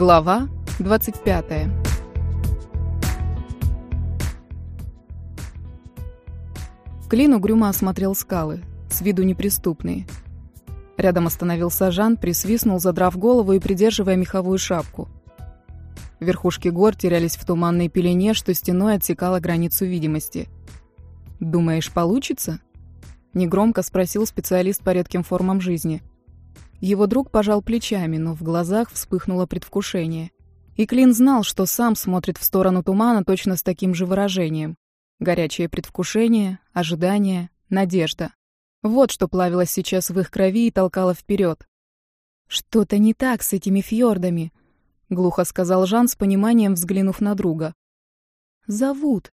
Глава 25 Клин угрюмо осмотрел скалы, с виду неприступные. Рядом остановился Жан, присвистнул, задрав голову и придерживая меховую шапку. Верхушки гор терялись в туманной пелене, что стеной отсекала границу видимости. «Думаешь, получится?» Негромко спросил специалист по редким формам жизни. Его друг пожал плечами, но в глазах вспыхнуло предвкушение. И Клин знал, что сам смотрит в сторону тумана точно с таким же выражением. Горячее предвкушение, ожидание, надежда. Вот что плавилось сейчас в их крови и толкало вперед. «Что-то не так с этими фьордами», — глухо сказал Жан с пониманием, взглянув на друга. «Зовут».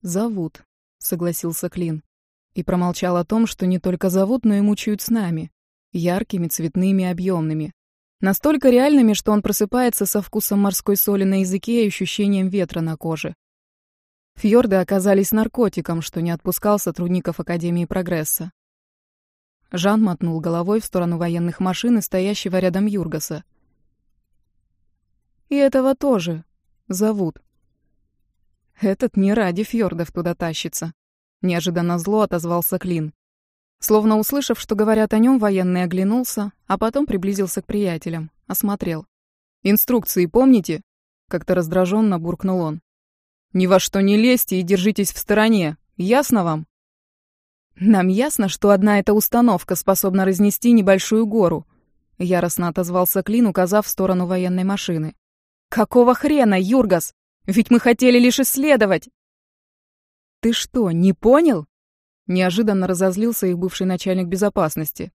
«Зовут», — согласился Клин. И промолчал о том, что не только зовут, но и мучают с нами яркими, цветными, объемными. Настолько реальными, что он просыпается со вкусом морской соли на языке и ощущением ветра на коже. Фьорды оказались наркотиком, что не отпускал сотрудников Академии Прогресса. Жан мотнул головой в сторону военных машин и стоящего рядом Юргаса. «И этого тоже. Зовут. Этот не ради фьордов туда тащится», — неожиданно зло отозвался Клин. Словно услышав, что говорят о нем, военный оглянулся, а потом приблизился к приятелям, осмотрел. «Инструкции помните?» — как-то раздраженно буркнул он. «Ни во что не лезьте и держитесь в стороне. Ясно вам?» «Нам ясно, что одна эта установка способна разнести небольшую гору», — яростно отозвался Клин, указав в сторону военной машины. «Какого хрена, Юргас? Ведь мы хотели лишь исследовать!» «Ты что, не понял?» Неожиданно разозлился их бывший начальник безопасности.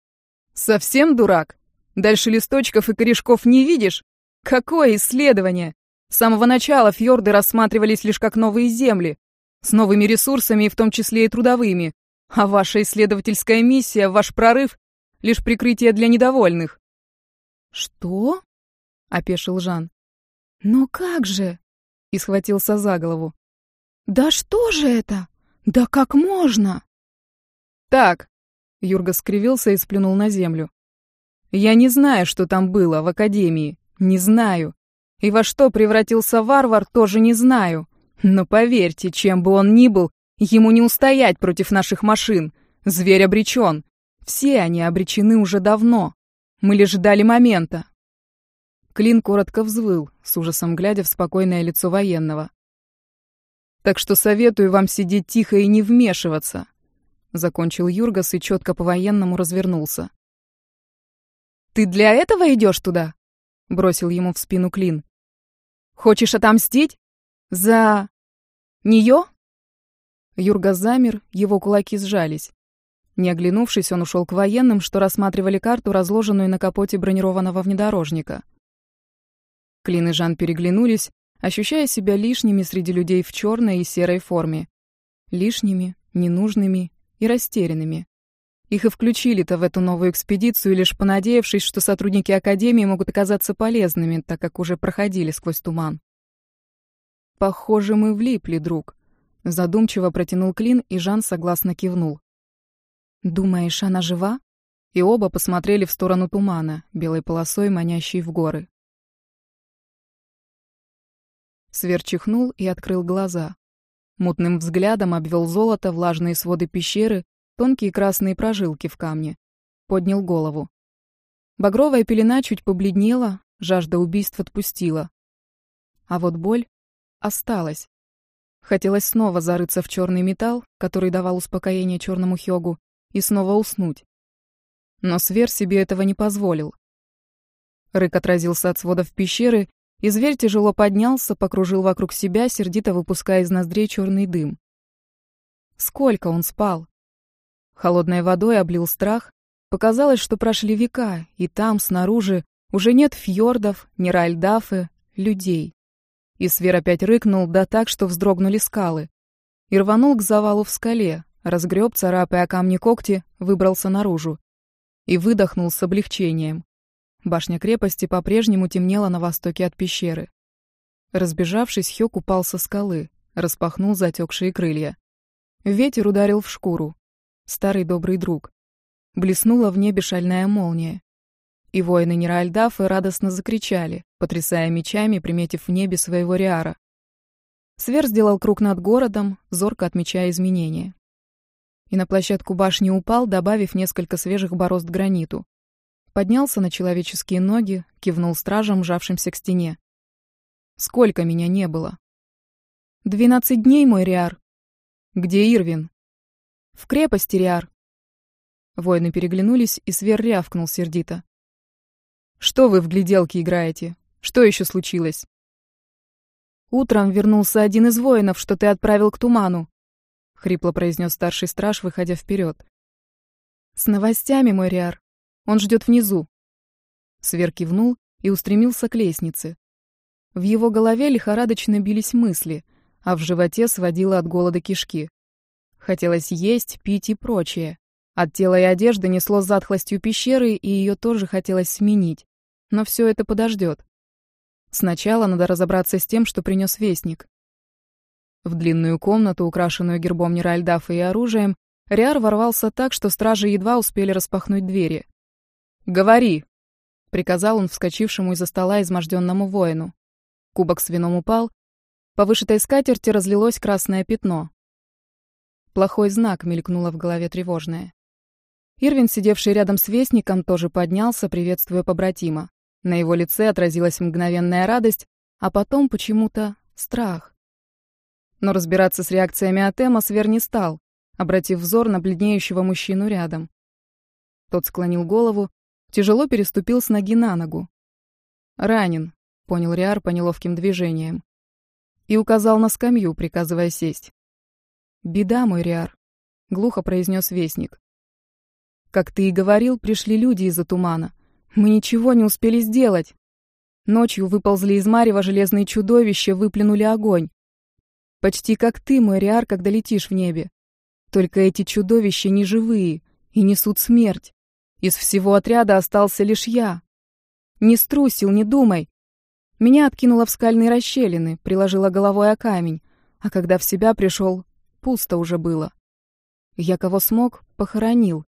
«Совсем дурак? Дальше листочков и корешков не видишь? Какое исследование? С самого начала фьорды рассматривались лишь как новые земли, с новыми ресурсами в том числе и трудовыми. А ваша исследовательская миссия, ваш прорыв — лишь прикрытие для недовольных». «Что?» — опешил Жан. «Но как же?» — и схватился за голову. «Да что же это? Да как можно?» «Так», — Юрга скривился и сплюнул на землю. «Я не знаю, что там было в Академии. Не знаю. И во что превратился варвар, тоже не знаю. Но поверьте, чем бы он ни был, ему не устоять против наших машин. Зверь обречен. Все они обречены уже давно. Мы лишь ждали момента». Клин коротко взвыл, с ужасом глядя в спокойное лицо военного. «Так что советую вам сидеть тихо и не вмешиваться. Закончил Юргас и четко по-военному развернулся. «Ты для этого идешь туда?» Бросил ему в спину Клин. «Хочешь отомстить? За... нее?» Юргас замер, его кулаки сжались. Не оглянувшись, он ушел к военным, что рассматривали карту, разложенную на капоте бронированного внедорожника. Клин и Жан переглянулись, ощущая себя лишними среди людей в черной и серой форме. Лишними, ненужными и растерянными. Их и включили-то в эту новую экспедицию, лишь понадеявшись, что сотрудники Академии могут оказаться полезными, так как уже проходили сквозь туман. «Похоже, мы влипли, друг», — задумчиво протянул Клин, и Жан согласно кивнул. «Думаешь, она жива?» И оба посмотрели в сторону тумана, белой полосой, манящей в горы. Свер чихнул и открыл глаза. Мутным взглядом обвел золото, влажные своды пещеры, тонкие красные прожилки в камне. Поднял голову. Багровая пелена чуть побледнела, жажда убийств отпустила. А вот боль осталась. Хотелось снова зарыться в черный металл, который давал успокоение черному Хёгу, и снова уснуть. Но Свер себе этого не позволил. Рык отразился от сводов пещеры и зверь тяжело поднялся, покружил вокруг себя, сердито выпуская из ноздрей черный дым. Сколько он спал? Холодной водой облил страх. Показалось, что прошли века, и там, снаружи, уже нет фьордов, ни ральдафы, людей. И Свер опять рыкнул, да так, что вздрогнули скалы. И рванул к завалу в скале, разгреб, царапая камни когти, выбрался наружу. И выдохнул с облегчением. Башня крепости по-прежнему темнела на востоке от пещеры. Разбежавшись, Хёк упал со скалы, распахнул затекшие крылья. Ветер ударил в шкуру. Старый добрый друг. Блеснула в небе шальная молния. и воины Неральдафы радостно закричали, потрясая мечами, приметив в небе своего Риара. Свер сделал круг над городом, зорко отмечая изменения. И на площадку башни упал, добавив несколько свежих борозд граниту. Поднялся на человеческие ноги, кивнул стражам, жавшимся к стене. Сколько меня не было? Двенадцать дней, мой Риар. Где Ирвин? В крепости, Риар. Воины переглянулись, и Свер рявкнул сердито. «Что вы в гляделки играете? Что еще случилось?» «Утром вернулся один из воинов, что ты отправил к туману», — хрипло произнес старший страж, выходя вперед. «С новостями, мой Риар. Он ждет внизу». Свер кивнул и устремился к лестнице. В его голове лихорадочно бились мысли, а в животе сводило от голода кишки. Хотелось есть, пить и прочее. От тела и одежды несло затхлостью пещеры, и ее тоже хотелось сменить. Но все это подождет. Сначала надо разобраться с тем, что принес вестник. В длинную комнату, украшенную гербом Неральдафа и оружием, Риар ворвался так, что стражи едва успели распахнуть двери. «Говори!» — приказал он вскочившему из-за стола изможденному воину. Кубок с вином упал, по вышитой скатерти разлилось красное пятно. Плохой знак мелькнуло в голове тревожное. Ирвин, сидевший рядом с вестником, тоже поднялся, приветствуя побратима. На его лице отразилась мгновенная радость, а потом почему-то страх. Но разбираться с реакциями Атема Свер не стал, обратив взор на бледнеющего мужчину рядом. Тот склонил голову, тяжело переступил с ноги на ногу. «Ранен», — понял Риар по неловким движениям. И указал на скамью, приказывая сесть. «Беда, мой Риар», — глухо произнес вестник. Как ты и говорил, пришли люди из-за тумана. Мы ничего не успели сделать. Ночью выползли из марева железные чудовища, выплюнули огонь. Почти как ты, мой Риар, когда летишь в небе. Только эти чудовища не живые и несут смерть. Из всего отряда остался лишь я. Не струсил, не думай. Меня откинуло в скальные расщелины, приложила головой о камень, а когда в себя пришел, пусто уже было. Я кого смог, похоронил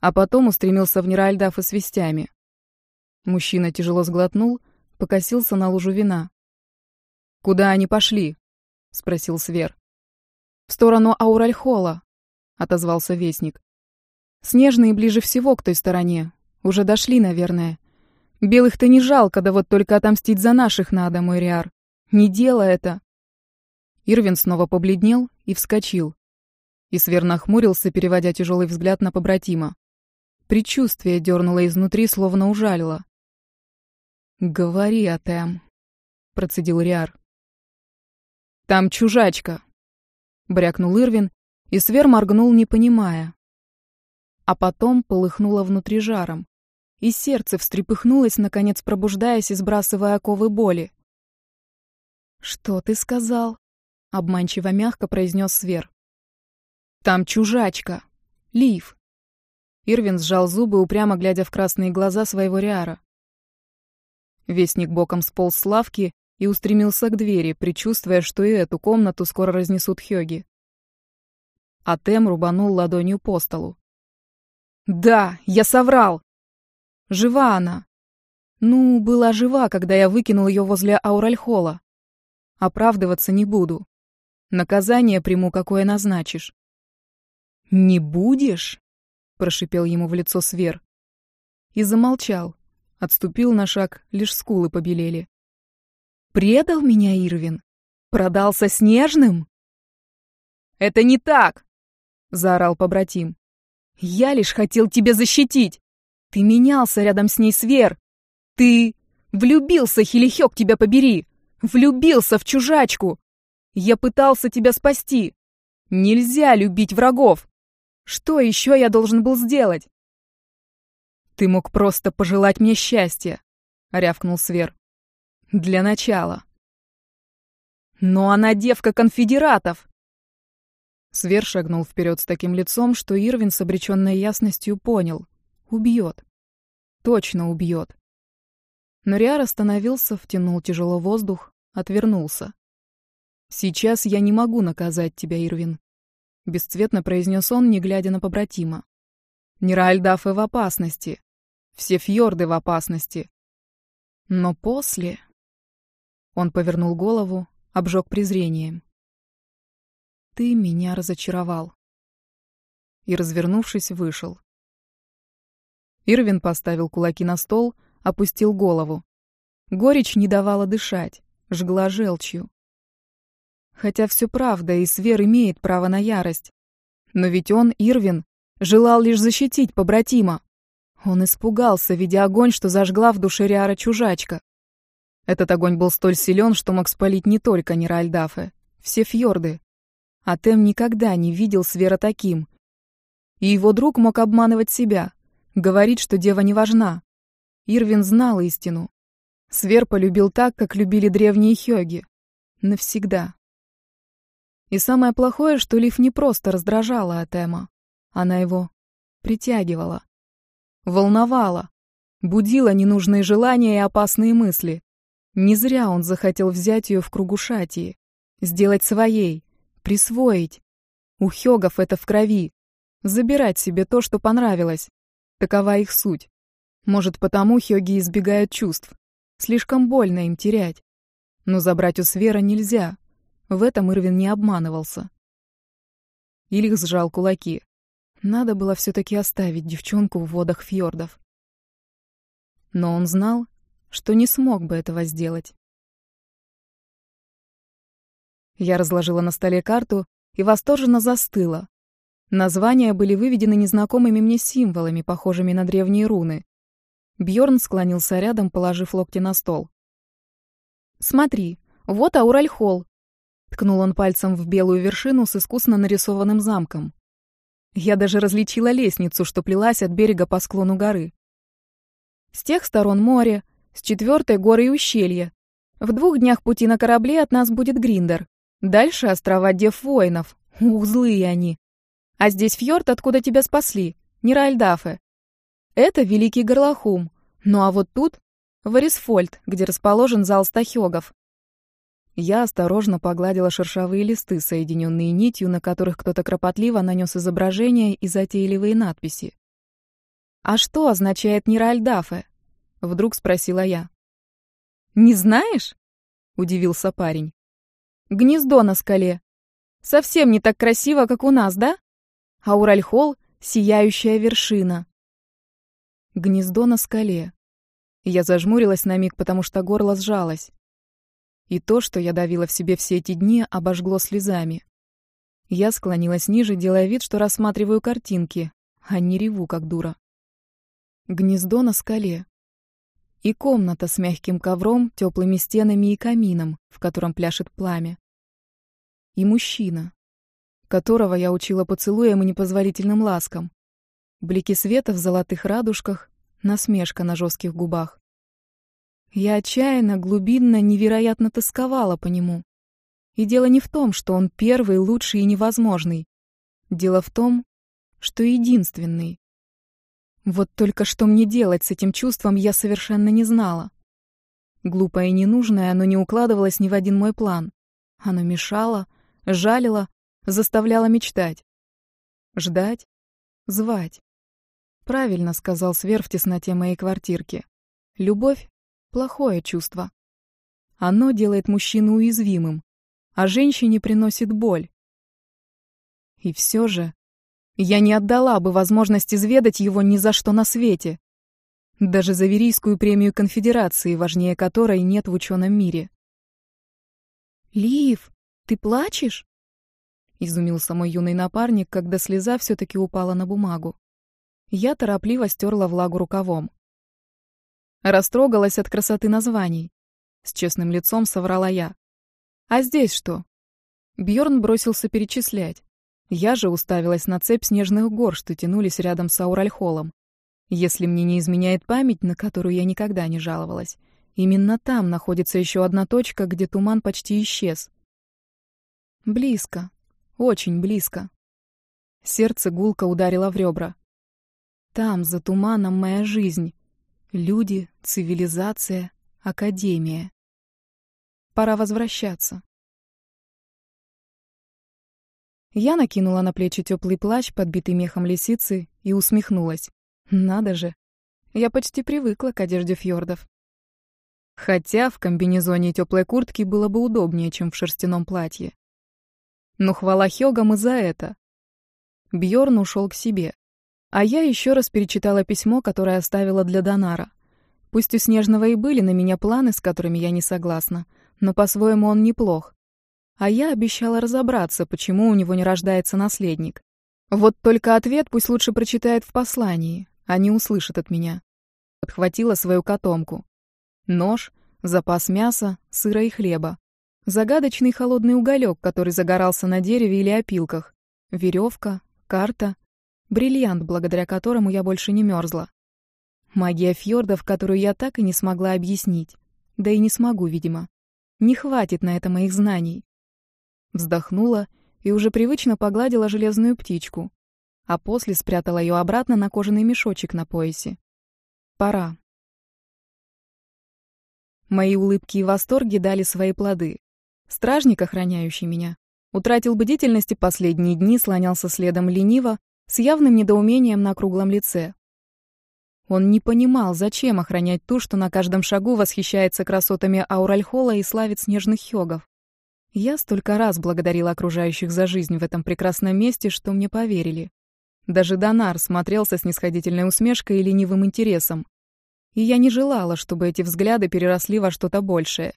а потом устремился в Неральдафа с вестями. Мужчина тяжело сглотнул, покосился на лужу вина. «Куда они пошли?» — спросил Свер. «В сторону Ауральхола», — отозвался Вестник. «Снежные ближе всего к той стороне. Уже дошли, наверное. Белых-то не жалко, да вот только отомстить за наших надо, мой Риар. Не делай это!» Ирвин снова побледнел и вскочил. И Свер нахмурился, переводя тяжелый взгляд на побратима. Предчувствие дернуло изнутри, словно ужалило. «Говори, Атэм», — процедил Риар. «Там чужачка», — брякнул Ирвин, и Свер моргнул, не понимая. А потом полыхнуло внутри жаром, и сердце встрепыхнулось, наконец пробуждаясь и сбрасывая оковы боли. «Что ты сказал?» — обманчиво мягко произнес Свер. «Там чужачка. Лив. Ирвин сжал зубы, упрямо глядя в красные глаза своего Риара. Вестник боком сполз с лавки и устремился к двери, предчувствуя, что и эту комнату скоро разнесут Хёги. А Тем рубанул ладонью по столу. «Да, я соврал! Жива она! Ну, была жива, когда я выкинул ее возле Ауральхола. Оправдываться не буду. Наказание приму, какое назначишь». «Не будешь?» прошипел ему в лицо Свер. И замолчал. Отступил на шаг, лишь скулы побелели. «Предал меня Ирвин? Продался Снежным?» «Это не так!» — заорал побратим. «Я лишь хотел тебя защитить! Ты менялся рядом с ней, Свер! Ты влюбился, Хилихёк, тебя побери! Влюбился в чужачку! Я пытался тебя спасти! Нельзя любить врагов! Что еще я должен был сделать? Ты мог просто пожелать мне счастья, рявкнул Свер. Для начала. Но она девка конфедератов. Свер шагнул вперед с таким лицом, что Ирвин с обреченной ясностью понял. Убьет. Точно убьет. Но Риар остановился, втянул тяжело воздух, отвернулся. «Сейчас я не могу наказать тебя, Ирвин бесцветно произнес он, не глядя на побратима. Ниральдафы в опасности. Все фьорды в опасности. Но после... Он повернул голову, обжег презрением. Ты меня разочаровал. И, развернувшись, вышел. Ирвин поставил кулаки на стол, опустил голову. Горечь не давала дышать, жгла желчью. Хотя все правда, и Свер имеет право на ярость. Но ведь он, Ирвин, желал лишь защитить побратима. Он испугался, видя огонь, что зажгла в душе Риара чужачка. Этот огонь был столь силен, что мог спалить не только Неральдафе, все фьорды. А Тем никогда не видел Свера таким. И его друг мог обманывать себя, говорить, что дева не важна. Ирвин знал истину. Свер полюбил так, как любили древние хёги. Навсегда. И самое плохое, что Лив не просто раздражала Атема. Она его притягивала. Волновала. Будила ненужные желания и опасные мысли. Не зря он захотел взять ее в кругу Шатии. Сделать своей. Присвоить. У хёгов это в крови. Забирать себе то, что понравилось. Такова их суть. Может, потому хёги избегают чувств. Слишком больно им терять. Но забрать у Свера нельзя. В этом Ирвин не обманывался. Ильх сжал кулаки. Надо было все-таки оставить девчонку в водах фьордов. Но он знал, что не смог бы этого сделать. Я разложила на столе карту и восторженно застыла. Названия были выведены незнакомыми мне символами, похожими на древние руны. Бьорн склонился рядом, положив локти на стол. «Смотри, вот Ауральхолл. Ткнул он пальцем в белую вершину с искусно нарисованным замком. Я даже различила лестницу, что плелась от берега по склону горы. С тех сторон море, с четвертой горы и ущелье. В двух днях пути на корабле от нас будет Гриндер. Дальше острова Дев Воинов. Ух, злые они. А здесь фьорд, откуда тебя спасли. Ниральдафе. Это Великий Горлахум. Ну а вот тут — Варисфольд, где расположен зал стахёгов. Я осторожно погладила шершавые листы, соединенные нитью, на которых кто-то кропотливо нанес изображения и затейливые надписи. «А что означает Ниральдафе?» — вдруг спросила я. «Не знаешь?» — удивился парень. «Гнездо на скале. Совсем не так красиво, как у нас, да? А Уральхол — сияющая вершина». Гнездо на скале. Я зажмурилась на миг, потому что горло сжалось. И то, что я давила в себе все эти дни, обожгло слезами. Я склонилась ниже, делая вид, что рассматриваю картинки, а не реву, как дура. Гнездо на скале. И комната с мягким ковром, теплыми стенами и камином, в котором пляшет пламя. И мужчина, которого я учила поцелуем и непозволительным ласкам. Блики света в золотых радужках, насмешка на жестких губах. Я отчаянно, глубинно, невероятно тосковала по нему. И дело не в том, что он первый, лучший и невозможный. Дело в том, что единственный. Вот только что мне делать с этим чувством, я совершенно не знала. Глупое и ненужное, оно не укладывалось ни в один мой план. Оно мешало, жалило, заставляло мечтать. Ждать, звать. Правильно сказал Свер тесноте моей квартирки. Любовь Плохое чувство. Оно делает мужчину уязвимым, а женщине приносит боль. И все же я не отдала бы возможность изведать его ни за что на свете. Даже за Верийскую премию конфедерации, важнее которой нет в ученом мире. «Лив, ты плачешь?» Изумился мой юный напарник, когда слеза все-таки упала на бумагу. Я торопливо стерла влагу рукавом. Растрогалась от красоты названий. С честным лицом соврала я. А здесь что? Бьорн бросился перечислять. Я же уставилась на цепь снежных гор, что тянулись рядом с Ауральхолом. Если мне не изменяет память, на которую я никогда не жаловалась, именно там находится еще одна точка, где туман почти исчез. Близко. Очень близко. Сердце гулко ударило в ребра. Там, за туманом, моя жизнь. Люди, цивилизация, академия. Пора возвращаться. Я накинула на плечи теплый плащ, подбитый мехом лисицы, и усмехнулась. Надо же. Я почти привыкла к одежде фьордов. Хотя в комбинезоне и теплой куртки было бы удобнее, чем в шерстяном платье. Но хвала Хёгам и за это. Бьорн ушел к себе. А я еще раз перечитала письмо, которое оставила для Донара. Пусть у Снежного и были на меня планы, с которыми я не согласна, но по-своему он неплох. А я обещала разобраться, почему у него не рождается наследник. Вот только ответ пусть лучше прочитает в послании, а не услышит от меня. Подхватила свою котомку. Нож, запас мяса, сыра и хлеба. Загадочный холодный уголек, который загорался на дереве или опилках. Веревка, карта, бриллиант, благодаря которому я больше не мерзла. Магия фьордов, которую я так и не смогла объяснить. Да и не смогу, видимо. Не хватит на это моих знаний. Вздохнула и уже привычно погладила железную птичку, а после спрятала ее обратно на кожаный мешочек на поясе. Пора. Мои улыбки и восторги дали свои плоды. Стражник, охраняющий меня, утратил бдительность и последние дни слонялся следом лениво, с явным недоумением на круглом лице. Он не понимал, зачем охранять ту, что на каждом шагу восхищается красотами Ауральхола и славит снежных хёгов. Я столько раз благодарила окружающих за жизнь в этом прекрасном месте, что мне поверили. Даже Донар смотрел со снисходительной усмешкой и ленивым интересом. И я не желала, чтобы эти взгляды переросли во что-то большее.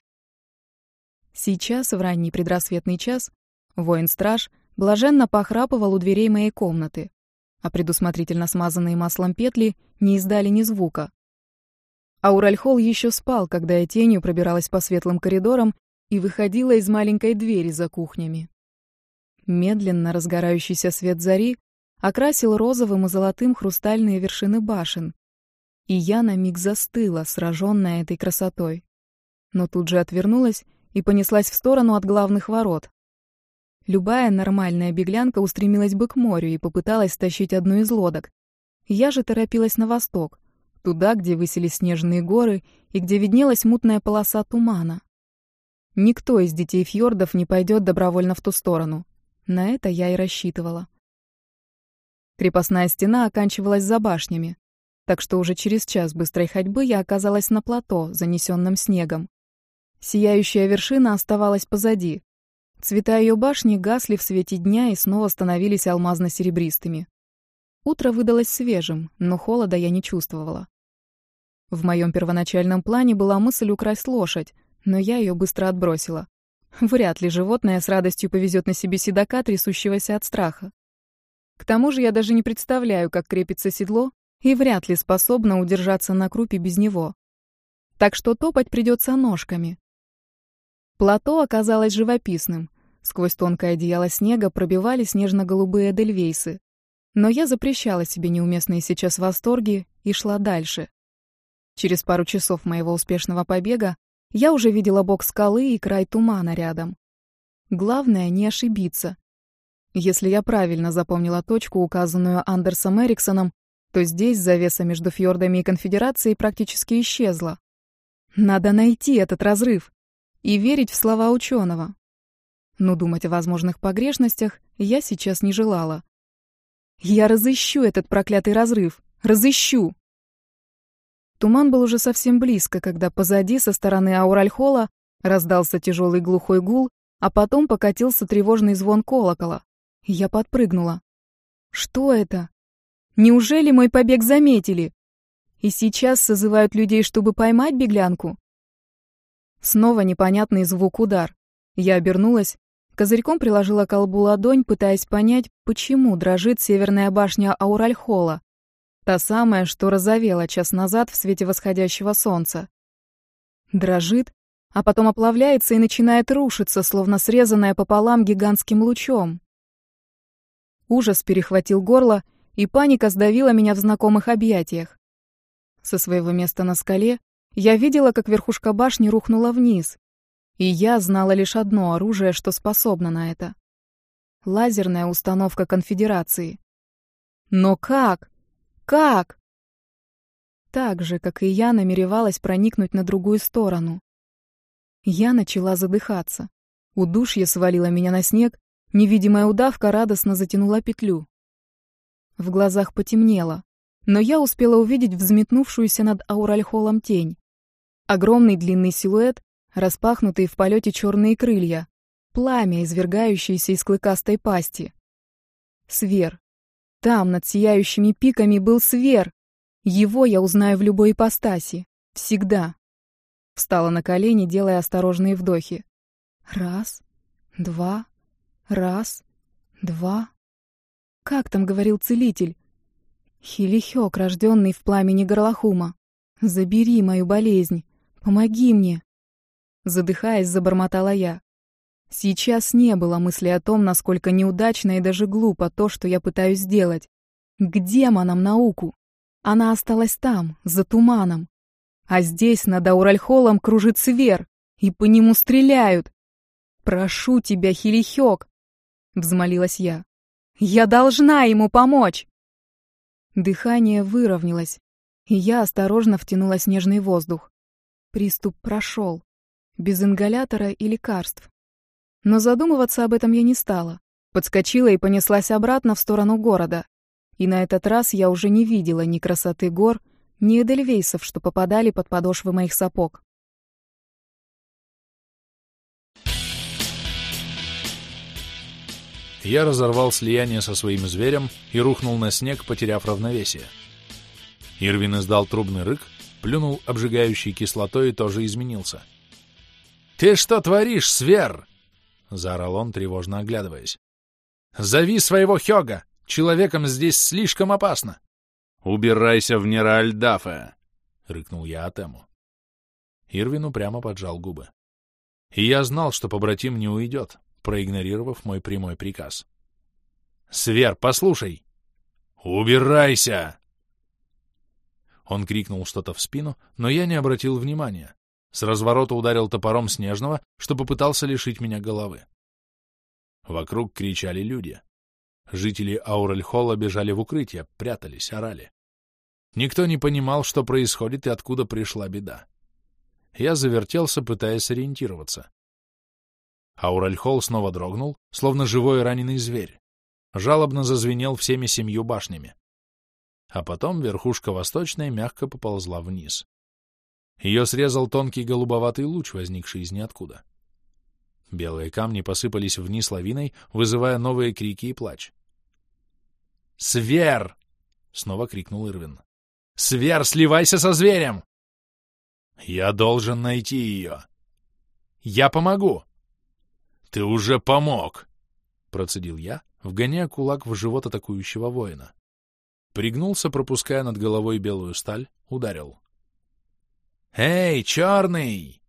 Сейчас, в ранний предрассветный час, воин-страж блаженно похрапывал у дверей моей комнаты, а предусмотрительно смазанные маслом петли не издали ни звука. Ауральхол еще спал, когда я тенью пробиралась по светлым коридорам и выходила из маленькой двери за кухнями. Медленно разгорающийся свет зари окрасил розовым и золотым хрустальные вершины башен, и я на миг застыла, сраженная этой красотой. Но тут же отвернулась и понеслась в сторону от главных ворот. Любая нормальная беглянка устремилась бы к морю и попыталась стащить одну из лодок. Я же торопилась на восток, туда, где высились снежные горы и где виднелась мутная полоса тумана. Никто из детей фьордов не пойдет добровольно в ту сторону. На это я и рассчитывала. Крепостная стена оканчивалась за башнями, так что уже через час быстрой ходьбы я оказалась на плато, занесенном снегом. Сияющая вершина оставалась позади. Цвета ее башни гасли в свете дня и снова становились алмазно-серебристыми. Утро выдалось свежим, но холода я не чувствовала. В моем первоначальном плане была мысль украсть лошадь, но я ее быстро отбросила. Вряд ли животное с радостью повезет на себе седока, трясущегося от страха. К тому же я даже не представляю, как крепится седло, и вряд ли способна удержаться на крупе без него. Так что топать придется ножками. Плато оказалось живописным. Сквозь тонкое одеяло снега пробивались нежно-голубые эдельвейсы. Но я запрещала себе неуместные сейчас восторги и шла дальше. Через пару часов моего успешного побега я уже видела бок скалы и край тумана рядом. Главное — не ошибиться. Если я правильно запомнила точку, указанную Андерсом Эриксоном, то здесь завеса между фьордами и конфедерацией практически исчезла. Надо найти этот разрыв и верить в слова ученого. Но думать о возможных погрешностях я сейчас не желала. Я разыщу этот проклятый разрыв. Разыщу! Туман был уже совсем близко, когда позади, со стороны Ауральхола, раздался тяжелый глухой гул, а потом покатился тревожный звон колокола. Я подпрыгнула. Что это? Неужели мой побег заметили? И сейчас созывают людей, чтобы поймать беглянку? Снова непонятный звук-удар. Я обернулась, козырьком приложила колбу ладонь, пытаясь понять, почему дрожит северная башня Ауральхола. Та самая, что разовела час назад в свете восходящего солнца. Дрожит, а потом оплавляется и начинает рушиться, словно срезанная пополам гигантским лучом. Ужас перехватил горло, и паника сдавила меня в знакомых объятиях. Со своего места на скале я видела, как верхушка башни рухнула вниз, и я знала лишь одно оружие, что способно на это. Лазерная установка конфедерации. Но как? Как? Так же, как и я, намеревалась проникнуть на другую сторону. Я начала задыхаться. Удушье свалило меня на снег, невидимая удавка радостно затянула петлю. В глазах потемнело. но я успела увидеть взметнувшуюся над Ауральхолом тень. Огромный длинный силуэт, распахнутые в полете черные крылья, пламя, извергающееся из клыкастой пасти. Свер. Там, над сияющими пиками, был свер. Его я узнаю в любой ипостаси. Всегда. Встала на колени, делая осторожные вдохи. Раз, два, раз, два. Как там говорил целитель? Хилихёк, рожденный в пламени Горлахума. Забери мою болезнь. Помоги мне. Задыхаясь, забормотала я. Сейчас не было мысли о том, насколько неудачно и даже глупо то, что я пытаюсь сделать. К демонам науку. Она осталась там, за туманом. А здесь над Ауральхолом кружит свер, и по нему стреляют. «Прошу тебя, Хилихёк!» — взмолилась я. «Я должна ему помочь!» Дыхание выровнялось, и я осторожно втянула снежный воздух. Приступ прошел, без ингалятора и лекарств. Но задумываться об этом я не стала. Подскочила и понеслась обратно в сторону города. И на этот раз я уже не видела ни красоты гор, ни эдельвейсов, что попадали под подошвы моих сапог. Я разорвал слияние со своим зверем и рухнул на снег, потеряв равновесие. Ирвин издал трубный рык, плюнул обжигающей кислотой и тоже изменился. «Ты что творишь, свер?» — заорал он, тревожно оглядываясь. «Зови своего Хёга! Человеком здесь слишком опасно!» «Убирайся в Неральдафе!» — рыкнул я Атему. Ирвин упрямо поджал губы. И я знал, что побратим не уйдет, проигнорировав мой прямой приказ. «Свер, послушай!» «Убирайся!» Он крикнул что-то в спину, но я не обратил внимания. С разворота ударил топором Снежного, что попытался лишить меня головы. Вокруг кричали люди. Жители Аурельхолла бежали в укрытие, прятались, орали. Никто не понимал, что происходит и откуда пришла беда. Я завертелся, пытаясь ориентироваться. Ауральхол снова дрогнул, словно живой раненый зверь. Жалобно зазвенел всеми семью башнями. А потом верхушка восточная мягко поползла вниз. Ее срезал тонкий голубоватый луч, возникший из ниоткуда. Белые камни посыпались вниз лавиной, вызывая новые крики и плач. «Свер!» — снова крикнул Ирвин. «Свер, сливайся со зверем!» «Я должен найти ее!» «Я помогу!» «Ты уже помог!» — процедил я, вгоняя кулак в живот атакующего воина. Пригнулся, пропуская над головой белую сталь, ударил. «Эй, черный!»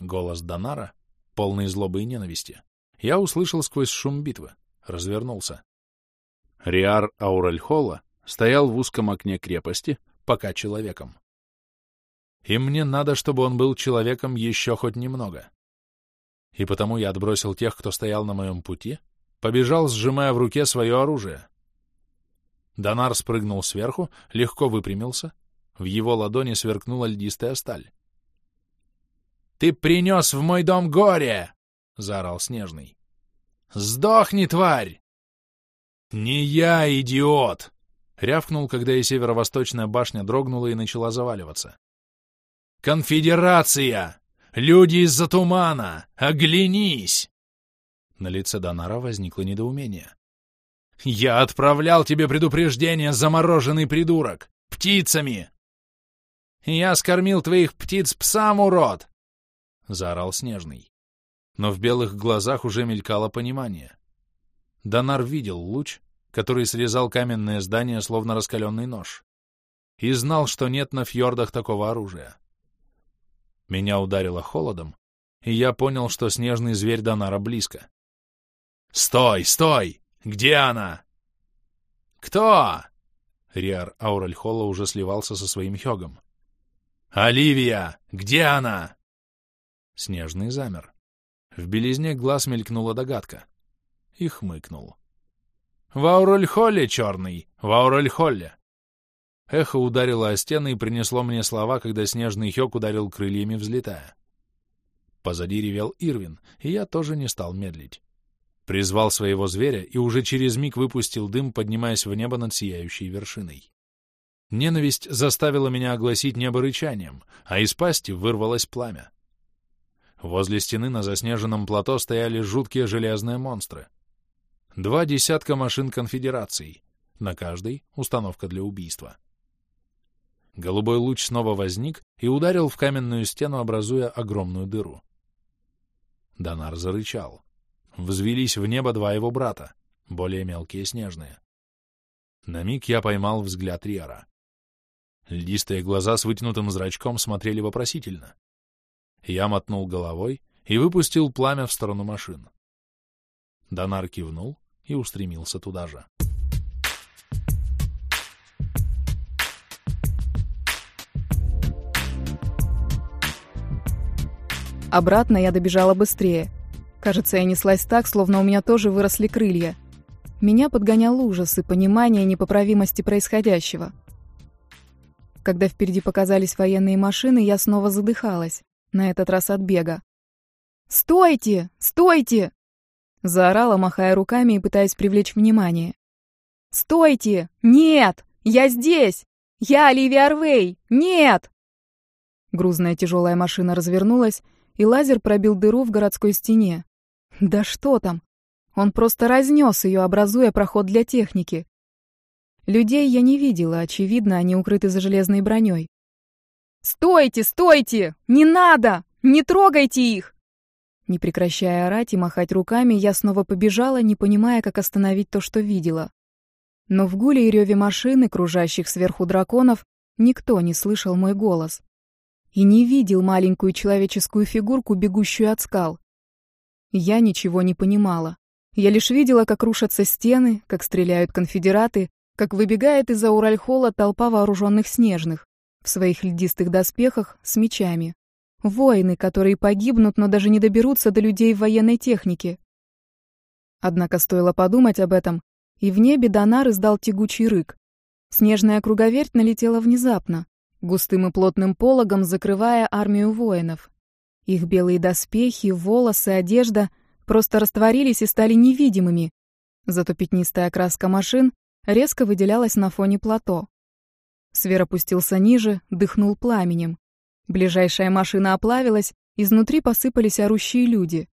Голос Донара, полный злобы и ненависти, я услышал сквозь шум битвы, развернулся. Риар Ауральхола стоял в узком окне крепости, пока человеком. И мне надо, чтобы он был человеком еще хоть немного и потому я отбросил тех, кто стоял на моем пути, побежал, сжимая в руке свое оружие. Донар спрыгнул сверху, легко выпрямился, в его ладони сверкнула льдистая сталь. «Ты принес в мой дом горе!» — заорал Снежный. «Сдохни, тварь!» «Не я, идиот!» — рявкнул, когда и северо-восточная башня дрогнула и начала заваливаться. «Конфедерация! Люди из-за тумана! Оглянись!» На лице Донара возникло недоумение. «Я отправлял тебе предупреждение, замороженный придурок! Птицами!» «Я скормил твоих птиц псам, урод!» — заорал Снежный. Но в белых глазах уже мелькало понимание. Донар видел луч, который срезал каменное здание, словно раскаленный нож, и знал, что нет на фьордах такого оружия. Меня ударило холодом, и я понял, что снежный зверь Донара близко. «Стой, стой! Где она?» «Кто?» Риар Ауральхола уже сливался со своим Хёгом. «Оливия! Где она?» Снежный замер. В белизне глаз мелькнула догадка. И хмыкнул. «В Ауральхолле, черный! В Ауральхолле!» Эхо ударило о стены и принесло мне слова, когда снежный хёк ударил крыльями, взлетая. Позади ревел Ирвин, и я тоже не стал медлить. Призвал своего зверя и уже через миг выпустил дым, поднимаясь в небо над сияющей вершиной. Ненависть заставила меня огласить небо рычанием, а из пасти вырвалось пламя. Возле стены на заснеженном плато стояли жуткие железные монстры. Два десятка машин конфедераций, на каждой установка для убийства. Голубой луч снова возник и ударил в каменную стену, образуя огромную дыру. Донар зарычал. Взвелись в небо два его брата, более мелкие снежные. На миг я поймал взгляд Риара. Льдистые глаза с вытянутым зрачком смотрели вопросительно. Я мотнул головой и выпустил пламя в сторону машин. Донар кивнул и устремился туда же. Обратно я добежала быстрее. Кажется, я неслась так, словно у меня тоже выросли крылья. Меня подгонял ужас и понимание непоправимости происходящего. Когда впереди показались военные машины, я снова задыхалась, на этот раз от бега. «Стойте! Стойте!» Заорала, махая руками и пытаясь привлечь внимание. «Стойте! Нет! Я здесь! Я Оливия Арвей! Нет!» Грузная тяжелая машина развернулась и лазер пробил дыру в городской стене. Да что там? Он просто разнес ее, образуя проход для техники. Людей я не видела, очевидно, они укрыты за железной броней. «Стойте, стойте! Не надо! Не трогайте их!» Не прекращая орать и махать руками, я снова побежала, не понимая, как остановить то, что видела. Но в гуле и реве машины, кружащих сверху драконов, никто не слышал мой голос и не видел маленькую человеческую фигурку, бегущую от скал. Я ничего не понимала. Я лишь видела, как рушатся стены, как стреляют конфедераты, как выбегает из-за Уральхола толпа вооруженных снежных в своих льдистых доспехах с мечами. Воины, которые погибнут, но даже не доберутся до людей в военной технике. Однако стоило подумать об этом, и в небе Донар издал тягучий рык. Снежная круговерть налетела внезапно густым и плотным пологом закрывая армию воинов. Их белые доспехи, волосы, одежда просто растворились и стали невидимыми, зато пятнистая краска машин резко выделялась на фоне плато. Свер опустился ниже, дыхнул пламенем. Ближайшая машина оплавилась, изнутри посыпались орущие люди.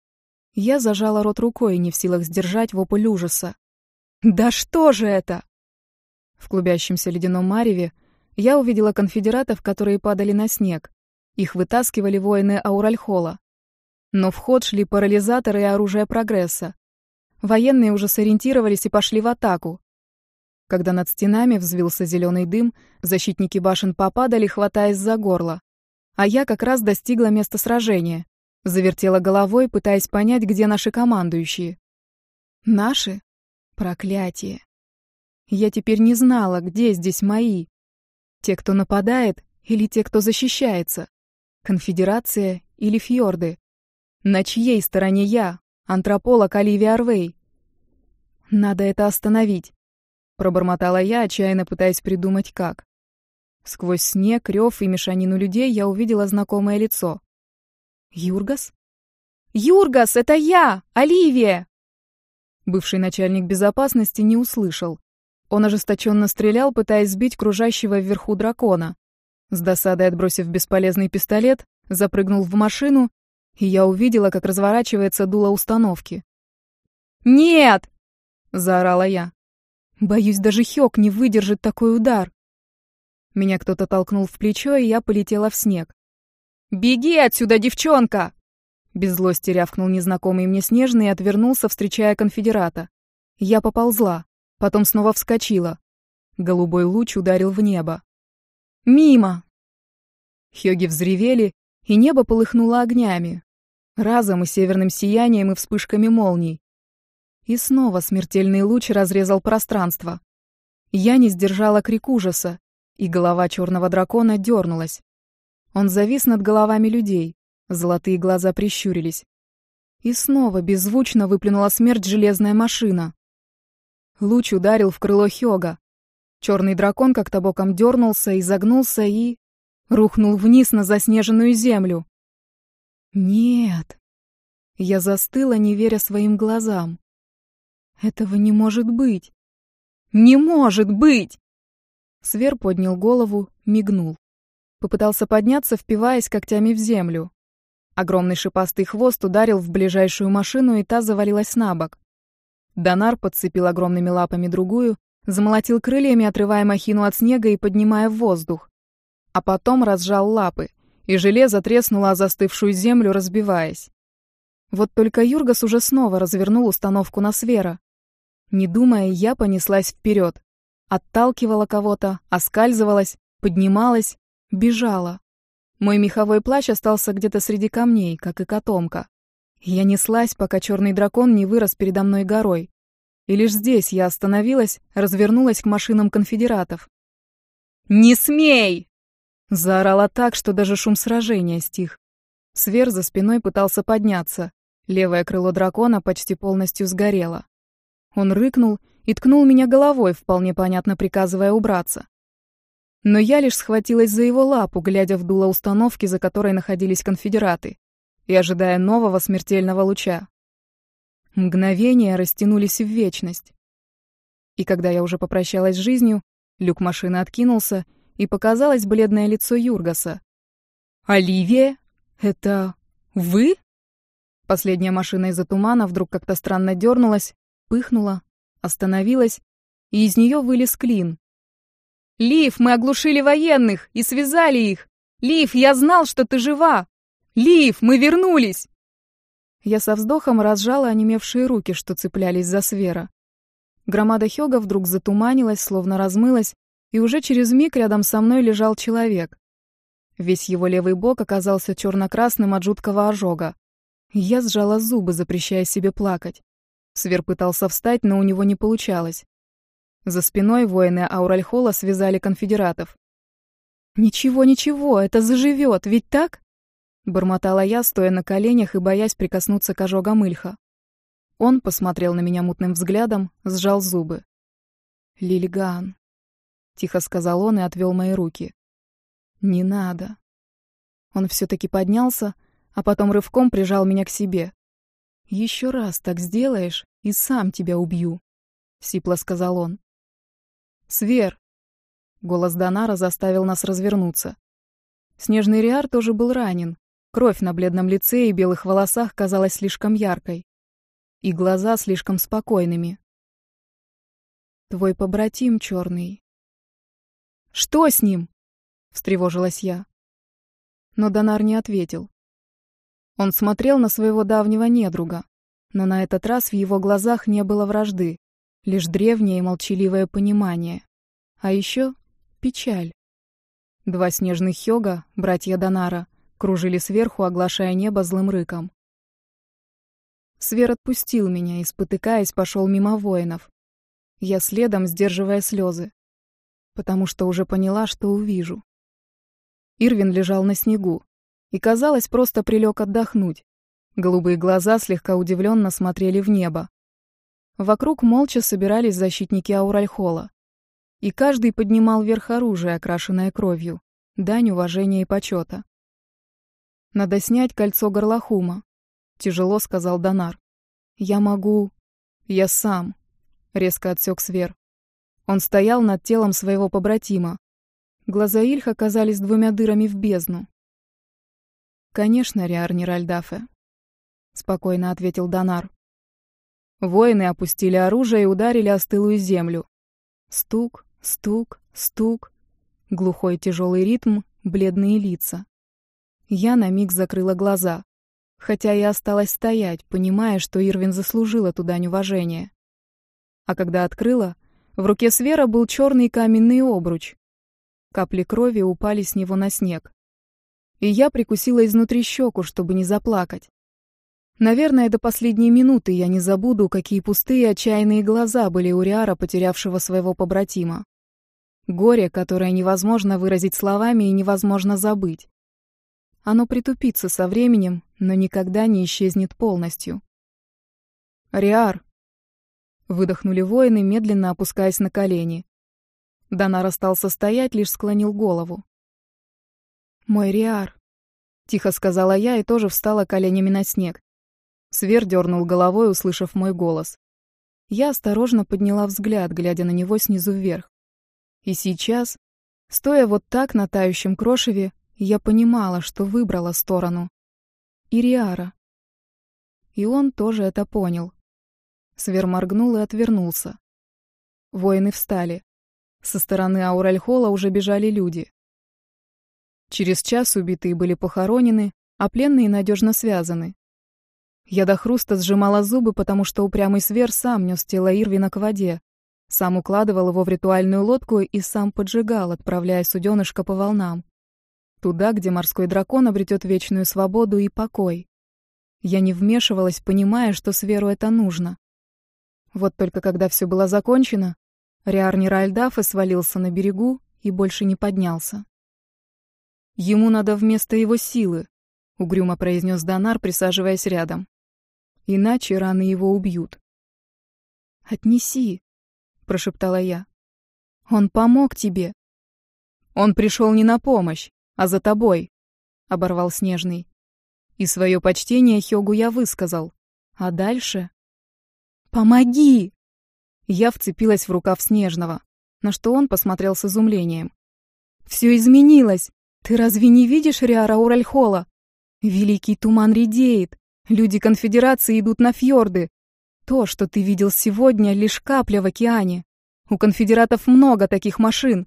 Я зажала рот рукой, не в силах сдержать вопль ужаса. «Да что же это?» В клубящемся ледяном мареве я увидела конфедератов, которые падали на снег. Их вытаскивали воины Ауральхола. Но в ход шли парализаторы и оружие прогресса. Военные уже сориентировались и пошли в атаку. Когда над стенами взвился зеленый дым, защитники башен попадали, хватаясь за горло. А я как раз достигла места сражения. Завертела головой, пытаясь понять, где наши командующие. Наши? Проклятие. Я теперь не знала, где здесь мои. Те, кто нападает, или те, кто защищается? Конфедерация или фьорды? На чьей стороне я, антрополог Оливия Арвей? Надо это остановить, пробормотала я, отчаянно пытаясь придумать как. Сквозь снег, рев и мешанину людей я увидела знакомое лицо. Юргас? Юргас, это я, Оливия! Бывший начальник безопасности не услышал, он ожесточенно стрелял, пытаясь сбить кружащего вверху дракона. С досадой отбросив бесполезный пистолет, запрыгнул в машину, и я увидела, как разворачивается дуло установки. «Нет!» — заорала я. «Боюсь, даже Хёк не выдержит такой удар». Меня кто-то толкнул в плечо, и я полетела в снег. «Беги отсюда, девчонка!» Без злости рявкнул незнакомый мне снежный и отвернулся, встречая конфедерата. Я поползла. Потом снова вскочила. Голубой луч ударил в небо. «Мимо!» Хёги взревели, и небо полыхнуло огнями. Разом и северным сиянием, и вспышками молний. И снова смертельный луч разрезал пространство. Я не сдержала крик ужаса, и голова черного дракона дернулась. Он завис над головами людей, золотые глаза прищурились. И снова беззвучно выплюнула смерть железная машина. Луч ударил в крыло Хёга. Черный дракон как-то боком дернулся, изогнулся и... рухнул вниз на заснеженную землю. Нет. Я застыла, не веря своим глазам. Этого не может быть. Не может быть! Свер поднял голову, мигнул. Попытался подняться, впиваясь когтями в землю. Огромный шипастый хвост ударил в ближайшую машину, и та завалилась на бок. Донар подцепил огромными лапами другую, замолотил крыльями, отрывая махину от снега и поднимая в воздух. А потом разжал лапы, и железо треснуло о застывшую землю, разбиваясь. Вот только Юргас уже снова развернул установку на Свера. Не думая, я понеслась вперед, Отталкивала кого-то, оскальзывалась, поднималась, бежала. Мой меховой плащ остался где-то среди камней, как и котомка. Я неслась, пока черный дракон не вырос передо мной горой. И лишь здесь я остановилась, развернулась к машинам конфедератов. «Не смей!» Заорала так, что даже шум сражения стих. Свер за спиной пытался подняться. Левое крыло дракона почти полностью сгорело. Он рыкнул и ткнул меня головой, вполне понятно приказывая убраться но я лишь схватилась за его лапу, глядя в дуло установки, за которой находились конфедераты, и ожидая нового смертельного луча. Мгновения растянулись в вечность. И когда я уже попрощалась с жизнью, люк машины откинулся, и показалось бледное лицо Юргаса. «Оливия? Это вы?» Последняя машина из-за тумана вдруг как-то странно дернулась, пыхнула, остановилась, и из нее вылез клин, «Лив, мы оглушили военных и связали их! Лив, я знал, что ты жива! Лив, мы вернулись!» Я со вздохом разжала онемевшие руки, что цеплялись за свера. Громада Хёга вдруг затуманилась, словно размылась, и уже через миг рядом со мной лежал человек. Весь его левый бок оказался черно-красным от жуткого ожога. Я сжала зубы, запрещая себе плакать. Свер пытался встать, но у него не получалось. За спиной воины Ауральхола связали конфедератов. «Ничего, ничего, это заживет, ведь так?» Бормотала я, стоя на коленях и боясь прикоснуться к ожогам Ильха. Он посмотрел на меня мутным взглядом, сжал зубы. «Лилиган», — тихо сказал он и отвел мои руки. «Не надо». Он все-таки поднялся, а потом рывком прижал меня к себе. «Еще раз так сделаешь, и сам тебя убью», — сипло сказал он. «Свер!» Голос Донара заставил нас развернуться. Снежный Риар тоже был ранен. Кровь на бледном лице и белых волосах казалась слишком яркой. И глаза слишком спокойными. «Твой побратим черный». «Что с ним?» — встревожилась я. Но Донар не ответил. Он смотрел на своего давнего недруга, но на этот раз в его глазах не было вражды лишь древнее и молчаливое понимание. А еще печаль. Два снежных хёга, братья Донара, кружили сверху, оглашая небо злым рыком. Свер отпустил меня и, спотыкаясь, пошел мимо воинов. Я следом, сдерживая слезы, потому что уже поняла, что увижу. Ирвин лежал на снегу и, казалось, просто прилег отдохнуть. Голубые глаза слегка удивленно смотрели в небо. Вокруг молча собирались защитники Ауральхола. И каждый поднимал вверх оружие, окрашенное кровью, дань уважения и почета. «Надо снять кольцо горлохума», — тяжело сказал Донар. «Я могу...» «Я сам», — резко отсек Свер. Он стоял над телом своего побратима. Глаза Ильха казались двумя дырами в бездну. «Конечно, Риар Неральдафе», — спокойно ответил Донар. Воины опустили оружие и ударили о стылую землю. Стук, стук, стук. Глухой тяжелый ритм, бледные лица. Я на миг закрыла глаза, хотя и осталась стоять, понимая, что Ирвин заслужил эту дань. А когда открыла, в руке Свера был черный каменный обруч. Капли крови упали с него на снег. И я прикусила изнутри щеку, чтобы не заплакать. Наверное, до последней минуты я не забуду, какие пустые отчаянные глаза были у Риара, потерявшего своего побратима. Горе, которое невозможно выразить словами и невозможно забыть. Оно притупится со временем, но никогда не исчезнет полностью. «Риар!» Выдохнули воины, медленно опускаясь на колени. Донар остался стоять, лишь склонил голову. «Мой Риар!» — тихо сказала я и тоже встала коленями на снег. Свер дернул головой, услышав мой голос. Я осторожно подняла взгляд, глядя на него снизу вверх. И сейчас, стоя вот так на тающем крошеве, я понимала, что выбрала сторону. Ириара. И он тоже это понял. Свер моргнул и отвернулся. Воины встали. Со стороны Ауральхола уже бежали люди. Через час убитые были похоронены, а пленные надежно связаны. Я до хруста сжимала зубы, потому что упрямый свер сам нес тело Ирвина к воде, сам укладывал его в ритуальную лодку и сам поджигал, отправляя суденышко по волнам. Туда, где морской дракон обретет вечную свободу и покой. Я не вмешивалась, понимая, что Сверу это нужно. Вот только когда все было закончено, Риарни Ральдафе свалился на берегу и больше не поднялся. «Ему надо вместо его силы», — угрюмо произнес Донар, присаживаясь рядом. «Иначе раны его убьют». «Отнеси», — прошептала я. «Он помог тебе». «Он пришел не на помощь, а за тобой», — оборвал Снежный. И свое почтение Хёгу я высказал. А дальше... «Помоги!» Я вцепилась в рукав Снежного, на что он посмотрел с изумлением. «Все изменилось! Ты разве не видишь Риара Уральхола? Великий туман редеет, люди конфедерации идут на фьорды, то, что ты видел сегодня, лишь капля в океане. У конфедератов много таких машин.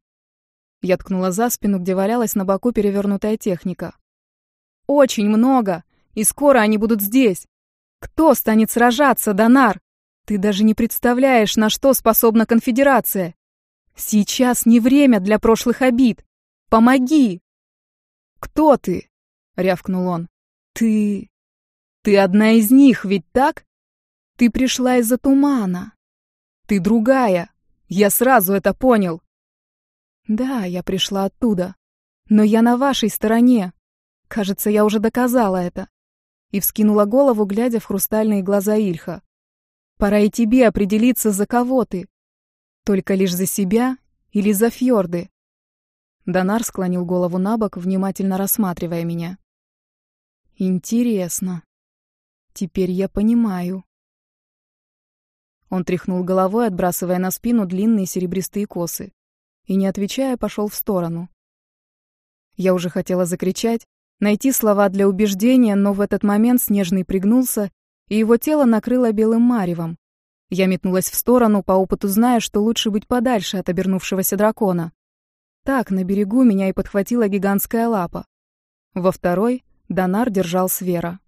Я ткнула за спину, где валялась на боку перевернутая техника. Очень много, и скоро они будут здесь. Кто станет сражаться, Донар? Ты даже не представляешь, на что способна конфедерация. Сейчас не время для прошлых обид. Помоги. Кто ты? рявкнул он. Ты... Ты одна из них, ведь так? Ты пришла из-за тумана. Ты другая. Я сразу это понял. Да, я пришла оттуда. Но я на вашей стороне. Кажется, я уже доказала это. И вскинула голову, глядя в хрустальные глаза Ильха. Пора и тебе определиться, за кого ты. Только лишь за себя или за фьорды. Донар склонил голову на бок, внимательно рассматривая меня. Интересно. Теперь я понимаю. Он тряхнул головой, отбрасывая на спину длинные серебристые косы. И, не отвечая, пошел в сторону. Я уже хотела закричать, найти слова для убеждения, но в этот момент Снежный пригнулся, и его тело накрыло белым маревом. Я метнулась в сторону, по опыту зная, что лучше быть подальше от обернувшегося дракона. Так, на берегу меня и подхватила гигантская лапа. Во второй Донар держал Свера.